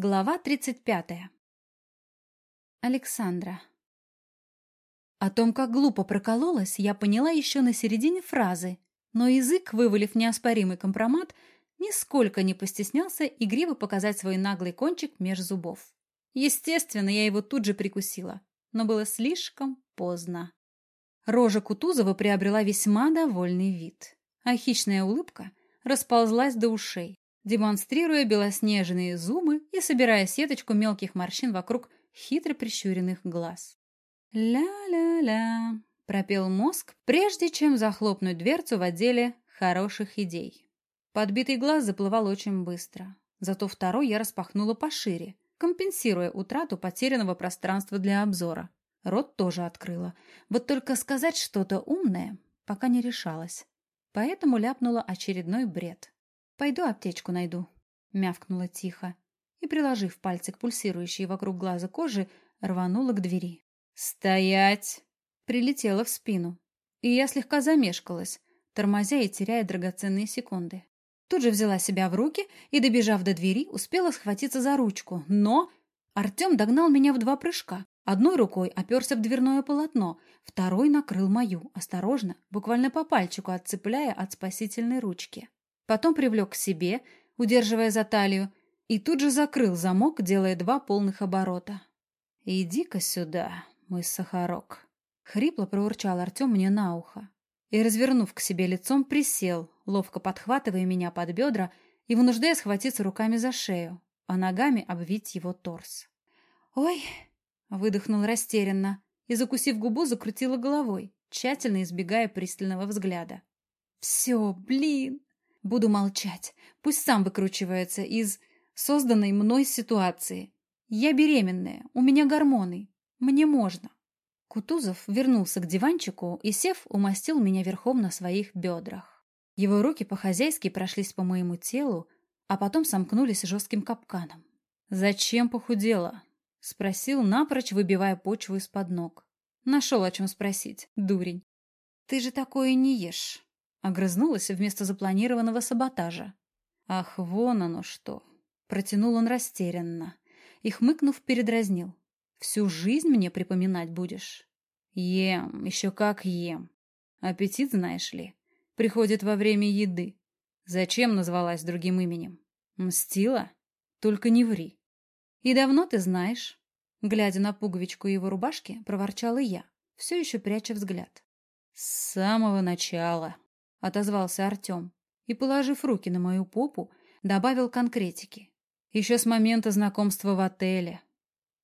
Глава 35. Александра. О том, как глупо прокололась, я поняла еще на середине фразы, но язык, вывалив неоспоримый компромат, нисколько не постеснялся игриво показать свой наглый кончик меж зубов. Естественно, я его тут же прикусила, но было слишком поздно. Рожа Кутузова приобрела весьма довольный вид, а хищная улыбка расползлась до ушей демонстрируя белоснежные зубы и собирая сеточку мелких морщин вокруг хитро прищуренных глаз. «Ля-ля-ля», — пропел мозг, прежде чем захлопнуть дверцу в отделе хороших идей. Подбитый глаз заплывал очень быстро, зато второй я распахнула пошире, компенсируя утрату потерянного пространства для обзора. Рот тоже открыла, вот только сказать что-то умное пока не решалась. Поэтому ляпнула очередной бред. «Пойду аптечку найду», — мявкнула тихо и, приложив пальцы к пульсирующей вокруг глаза кожи, рванула к двери. «Стоять!» — прилетела в спину, и я слегка замешкалась, тормозя и теряя драгоценные секунды. Тут же взяла себя в руки и, добежав до двери, успела схватиться за ручку, но... Артем догнал меня в два прыжка. Одной рукой оперся в дверное полотно, второй накрыл мою, осторожно, буквально по пальчику отцепляя от спасительной ручки потом привлек к себе, удерживая за талию, и тут же закрыл замок, делая два полных оборота. «Иди-ка сюда, мой сахарок!» — хрипло проурчал Артем мне на ухо. И, развернув к себе лицом, присел, ловко подхватывая меня под бедра и вынуждая схватиться руками за шею, а ногами обвить его торс. «Ой!» — выдохнул растерянно и, закусив губу, закрутила головой, тщательно избегая пристального взгляда. «Все, блин!» Буду молчать. Пусть сам выкручивается из созданной мной ситуации. Я беременная, у меня гормоны. Мне можно. Кутузов вернулся к диванчику и, сев, умастил меня верхом на своих бедрах. Его руки по-хозяйски прошлись по моему телу, а потом сомкнулись жестким капканом. «Зачем похудела?» — спросил, напрочь выбивая почву из-под ног. Нашел о чем спросить, дурень. «Ты же такое не ешь», Огрызнулась вместо запланированного саботажа. «Ах, вон оно что!» Протянул он растерянно и, хмыкнув, передразнил. «Всю жизнь мне припоминать будешь?» «Ем, еще как ем. Аппетит, знаешь ли, приходит во время еды. Зачем назвалась другим именем? Мстила? Только не ври. И давно ты знаешь?» Глядя на пуговичку его рубашки, проворчала я, все еще пряча взгляд. «С самого начала», — отозвался Артем и, положив руки на мою попу, добавил конкретики. «Еще с момента знакомства в отеле».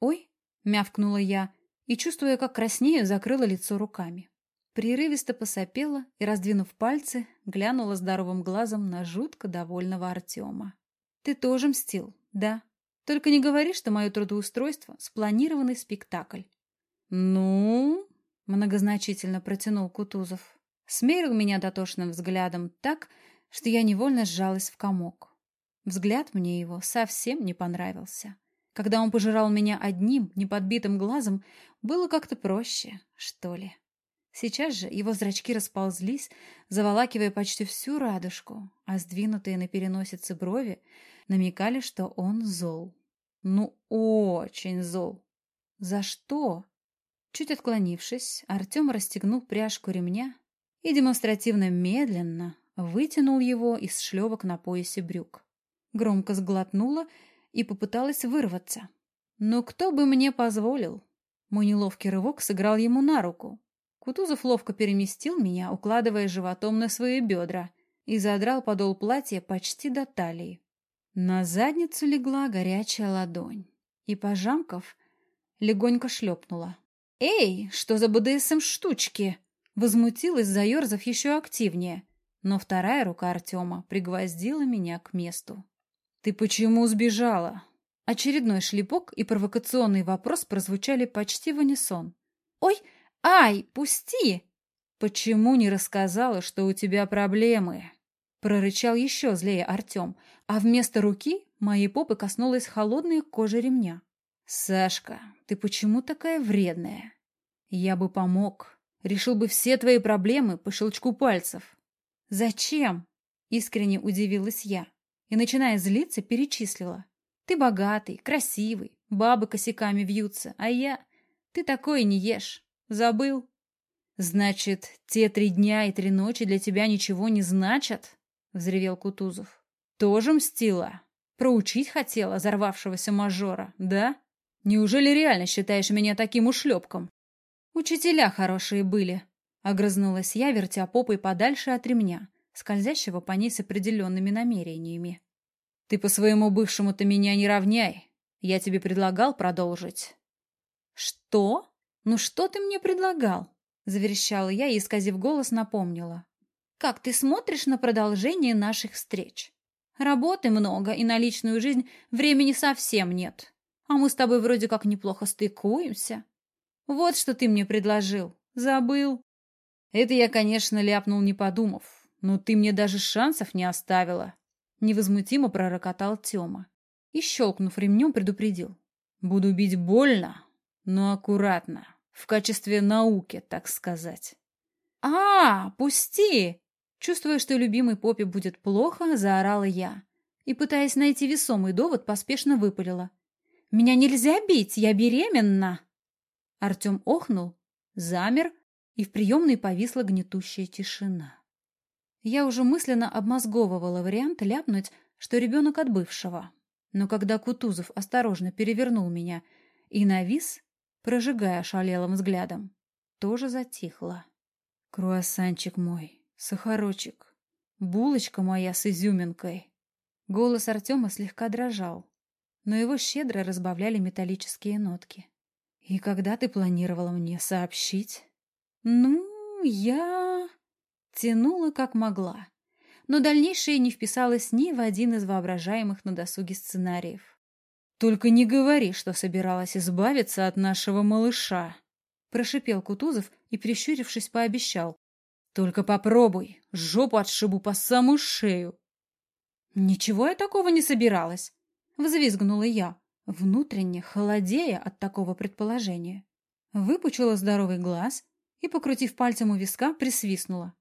«Ой!» — мявкнула я и, чувствуя, как краснею, закрыла лицо руками. Прерывисто посопела и, раздвинув пальцы, глянула здоровым глазом на жутко довольного Артема. «Ты тоже мстил, да? Только не говори, что мое трудоустройство — спланированный спектакль». «Ну?» — многозначительно протянул Кутузов. Смерил меня дотошным взглядом так, что я невольно сжалась в комок. Взгляд мне его совсем не понравился. Когда он пожирал меня одним, неподбитым глазом, было как-то проще, что ли. Сейчас же его зрачки расползлись, заволакивая почти всю радужку, а сдвинутые на переносице брови намекали, что он зол. Ну, очень зол. За что? Чуть отклонившись, Артем расстегнул пряжку ремня и демонстративно медленно вытянул его из шлевок на поясе брюк. Громко сглотнула и попыталась вырваться. Но кто бы мне позволил? Мой неловкий рывок сыграл ему на руку. Кутузов ловко переместил меня, укладывая животом на свои бедра, и задрал подол платья почти до талии. На задницу легла горячая ладонь, и, пожамков, легонько шлепнула. «Эй, что за БДСМ-штучки?» Возмутилась, заерзав еще активнее, но вторая рука Артема пригвоздила меня к месту. «Ты почему сбежала?» Очередной шлепок и провокационный вопрос прозвучали почти в унисон. «Ой, ай, пусти!» «Почему не рассказала, что у тебя проблемы?» Прорычал еще злее Артем, а вместо руки моей попы коснулась холодная кожа ремня. «Сашка, ты почему такая вредная?» «Я бы помог, Решил бы все твои проблемы по щелчку пальцев. Зачем? Искренне удивилась я и, начиная злиться, перечислила. Ты богатый, красивый, бабы косяками вьются, а я... Ты такое не ешь. Забыл? Значит, те три дня и три ночи для тебя ничего не значат? Взревел Кутузов. Тоже мстила? Проучить хотела взорвавшегося мажора, да? Неужели реально считаешь меня таким ушлепком? Учителя хорошие были, огрызнулась я, вертя попой подальше от ремня, скользящего по ней с определенными намерениями. Ты по своему бывшему-то меня не равняй. Я тебе предлагал продолжить. Что? Ну что ты мне предлагал? Заверещала я и, исказив голос, напомнила. Как ты смотришь на продолжение наших встреч? Работы много, и на личную жизнь времени совсем нет. А мы с тобой вроде как неплохо стыкуемся. Вот что ты мне предложил. Забыл. Это я, конечно, ляпнул, не подумав. Но ты мне даже шансов не оставила. Невозмутимо пророкотал Тёма. И, щелкнув ремнем, предупредил. Буду бить больно, но аккуратно. В качестве науки, так сказать. «А, пусти!» Чувствуя, что любимой попе будет плохо, заорала я. И, пытаясь найти весомый довод, поспешно выпалила. «Меня нельзя бить, я беременна!» Артем охнул, замер, и в приемной повисла гнетущая тишина. Я уже мысленно обмозговывала вариант ляпнуть, что ребенок от бывшего. Но когда Кутузов осторожно перевернул меня и навис, прожигая шалелым взглядом, тоже затихло. «Круассанчик мой!» Сахарочек, булочка моя с изюминкой. Голос Артема слегка дрожал, но его щедро разбавляли металлические нотки. И когда ты планировала мне сообщить? Ну, я... Тянула как могла, но дальнейшее не вписалось ни в один из воображаемых на досуге сценариев. «Только не говори, что собиралась избавиться от нашего малыша!» Прошипел Кутузов и, прищурившись, пообещал. Только попробуй, жопу отшибу по самую шею. Ничего я такого не собиралась, взвизгнула я, внутренне холодея от такого предположения. Выпучила здоровый глаз и, покрутив пальцем у виска, присвистнула.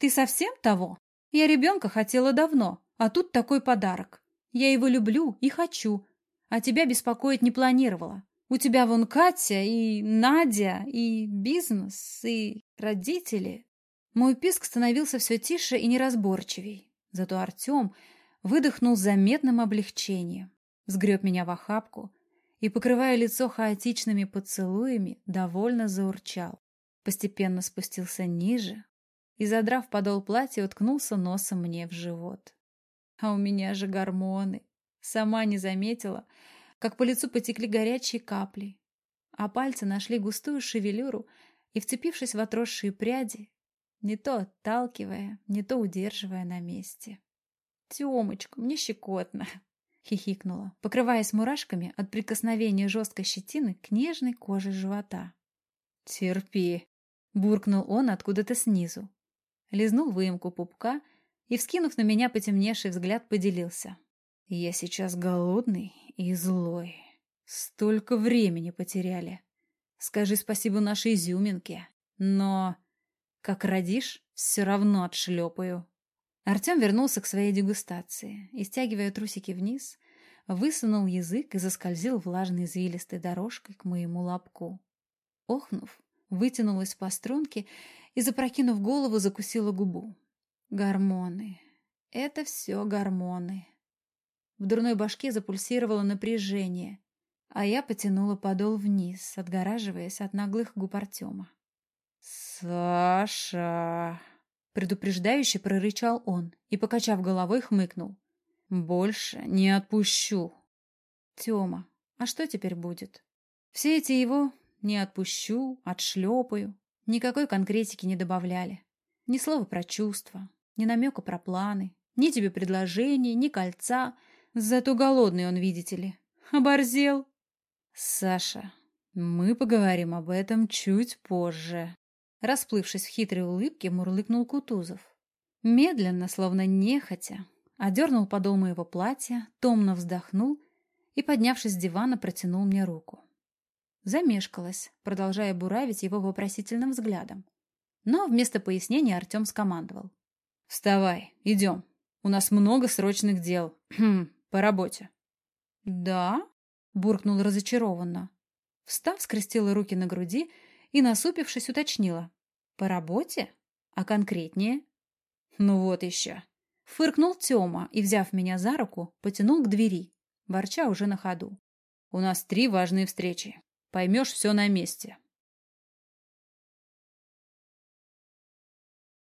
Ты совсем того? Я ребенка хотела давно, а тут такой подарок. Я его люблю и хочу, а тебя беспокоить не планировала. У тебя вон Катя и Надя, и бизнес, и родители. Мой писк становился все тише и неразборчивей. Зато Артем выдохнул заметным облегчением, сгреб меня в охапку и, покрывая лицо хаотичными поцелуями, довольно заурчал. Постепенно спустился ниже и, задрав подол платья, уткнулся носом мне в живот. А у меня же гормоны. Сама не заметила, как по лицу потекли горячие капли, а пальцы нашли густую шевелюру и, вцепившись в отросшие пряди, не то отталкивая, не то удерживая на месте. «Тёмочка, мне щекотно!» — хихикнула, покрываясь мурашками от прикосновения жесткой щетины к нежной коже живота. «Терпи!» — буркнул он откуда-то снизу. Лизнул выемку пупка и, вскинув на меня потемневший взгляд, поделился. «Я сейчас голодный и злой. Столько времени потеряли. Скажи спасибо нашей изюминке. Но как родишь, все равно отшлепаю. Артем вернулся к своей дегустации и, стягивая трусики вниз, высунул язык и заскользил влажной извилистой дорожкой к моему лобку. Охнув, вытянулась по струнке и, запрокинув голову, закусила губу. Гормоны. Это все гормоны. В дурной башке запульсировало напряжение, а я потянула подол вниз, отгораживаясь от наглых губ Артема. «Саша!» — предупреждающе прорычал он и, покачав головой, хмыкнул. «Больше не отпущу!» «Тёма, а что теперь будет?» Все эти его «не отпущу», «отшлепаю» никакой конкретики не добавляли. Ни слова про чувства, ни намека про планы, ни тебе предложений, ни кольца. Зато голодный он, видите ли. Оборзел. Саша, мы поговорим об этом чуть позже. Расплывшись в хитрой улыбке, мурлыкнул Кутузов. Медленно, словно нехотя, одернул подол моего платья, томно вздохнул и, поднявшись с дивана, протянул мне руку. Замешкалась, продолжая буравить его вопросительным взглядом. Но вместо пояснения Артем скомандовал. «Вставай, идем. У нас много срочных дел. Хм, по работе». «Да?» — буркнул разочарованно. Встав, скрестила руки на груди и, насупившись, уточнила. «По работе? А конкретнее?» «Ну вот еще». Фыркнул Тёма и, взяв меня за руку, потянул к двери, ворча уже на ходу. «У нас три важные встречи. Поймешь все на месте.